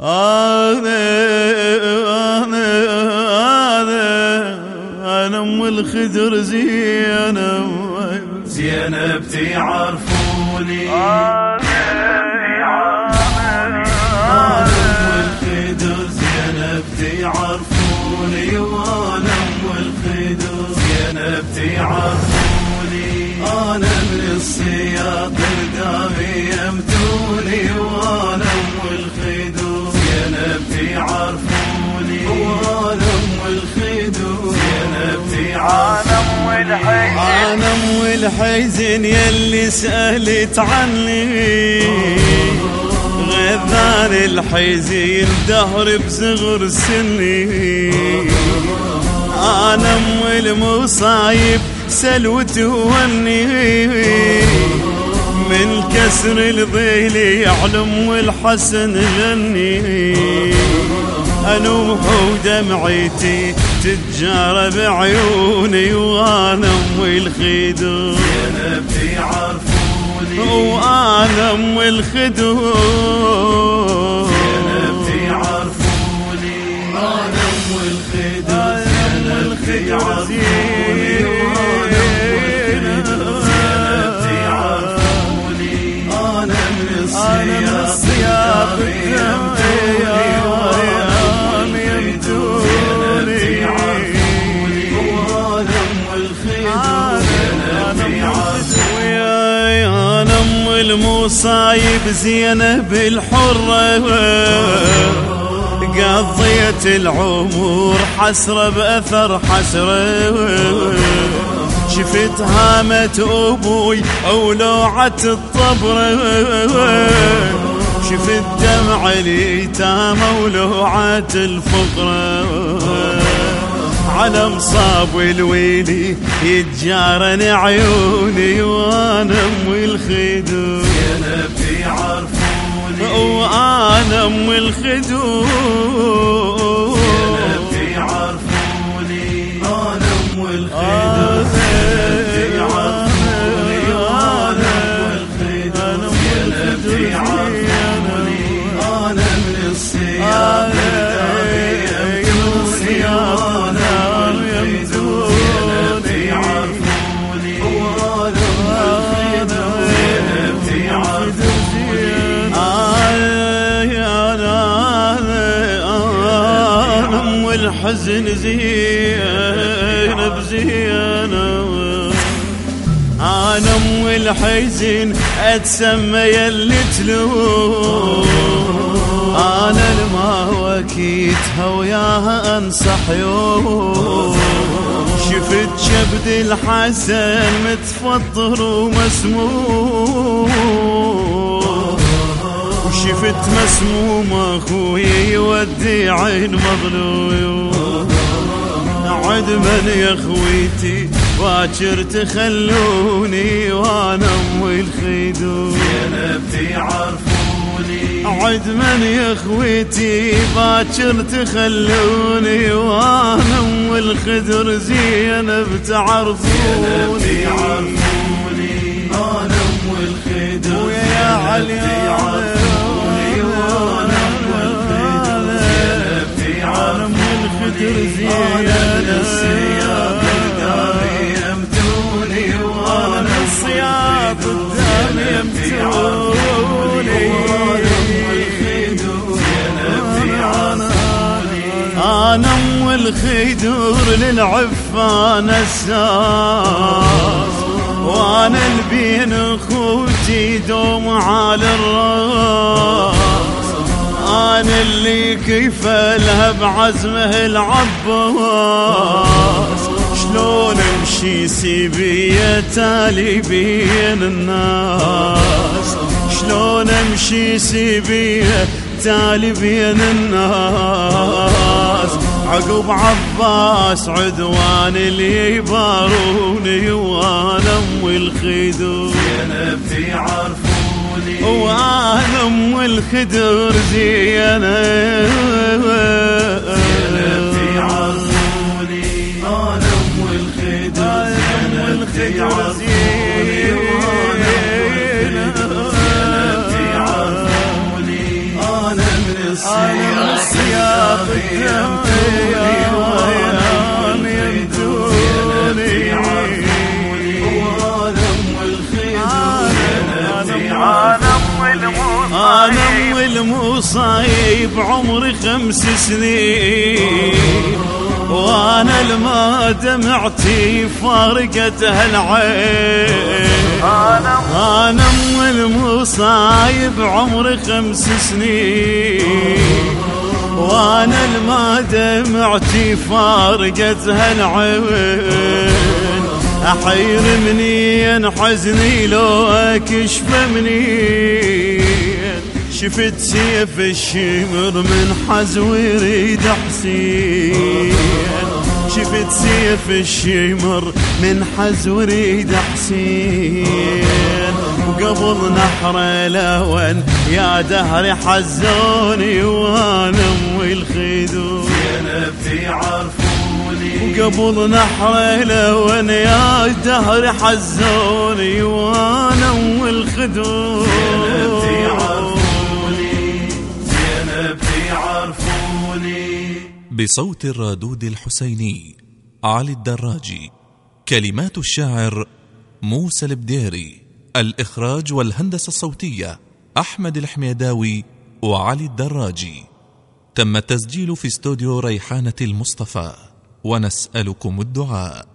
أنا أنا أنا أنا الخدر زينب. زينب تعرفوني. تعرفوني. وأنا أم الخدر زينب تعرفوني. أنا من الصياد الدامي يمتوني. وأنا ام الخدر زينب تعرفوني أنا أم الحزن يلي سألت عني. غذان الحزين دهر بصغر سني. أنا أم المصايب سلوت وهني من كسر الظيل يعلم والحسن غني. انوح ودمعتي تتجارى بعيوني وأنا أم الخدود. زينب تعرفوني وأنا أم الخدود. زينب تعرفوني أنا أم الخدر زينب وأنا أم الخدر زينب تعرفوني أنا من الصياد أنا ام المصايب زينب الحرة. قضيت العمر حسرة بأثر حسرة. شفت هامة أبوي أولوعة الطبرة شفت دمع اليتامى ولوعة الفقرة على مصاب الويلي يتجارن عيوني وأنا أم الخدود. زينب تعرفوني وأنا أم الخدود. الحزن زينب زينب أنا أم الحزن أتسمى يلي تلوم. أنا الما وكيتها وياها أنصح يوم. شفت شبد الحسن متفطر ومسموم. وشفت مسموم أخوي يودي عين مظلوم. عد من يا خويتي باكر تخلوني وأنا ام الخدود زينب تعرفوني عد من يا خويتي باكر تخلوني وأنا ام الخدر زينب تعرفوني تعرفوني أنا ام الخدر ويا علي ام الخدور للعفان الساس. وأنا البين أخوتي دوم على الراس. أنا اللي كيف لها بعزمه العباس. شلون أمشي سيبية تالي بين الناس شلون أمشي سيبية تالي بين الناس عقب عباس عدوان اللي يباروني وأنا أم الخدود. زينب تعرفوني وأنا الخدر زينب زينب. أنا من السياق يمتوني وأنا يمتوني وأنا ام الخدود أنا ام المصايب عمري خمس سنين وأنا الما دمعتي فارقت هالعين المصايب عمري خمس سنين. وأنا الما دمعتي فارقت هالعين أحير منين حزني لو أكشف منين. شفت سيف الشمر من حزو يريد حسين شفت سيف الشمر من حزو يريد حسين. وقبل نحر الاون يا دهر حزوني وأنا امي الخدود زينب عرفوني وقبل نحر الاون يا دهر حزوني وأنا امي الخدود زينب عرفوني زينب عرفوني بصوت الرادود الحسيني. علي الدراجي كلمات الشاعر موسى البديري الإخراج والهندسة الصوتية أحمد الحميداوي وعلي الدراجي. تم التسجيل في استوديو ريحانة المصطفى ونسألكم الدعاء.